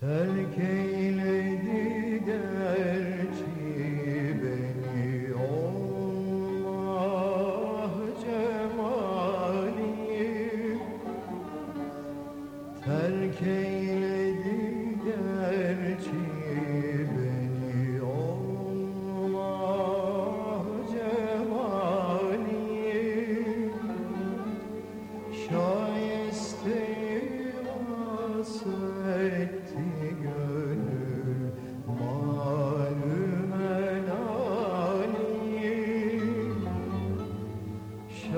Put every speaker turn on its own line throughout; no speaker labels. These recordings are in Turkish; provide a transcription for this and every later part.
Terk eyledi gerçi beni. Allah cemalim Terk eyledi gerçi beni. Allah cemalim Şayesteyi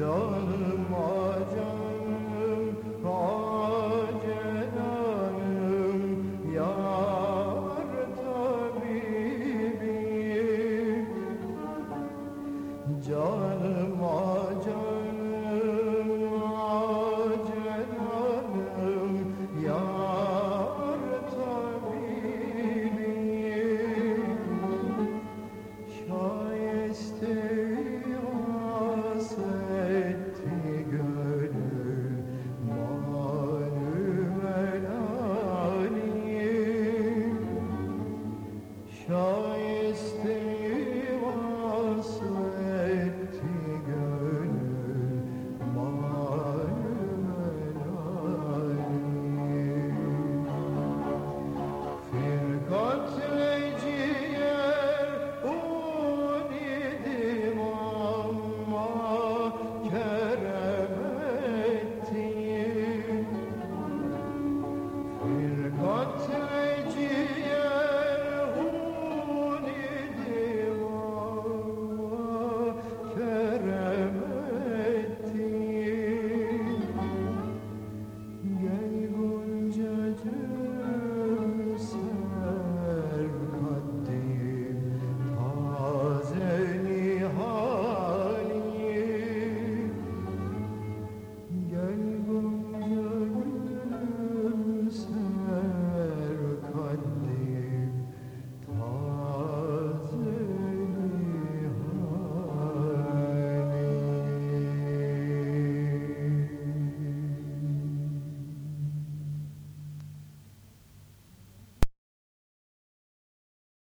joy.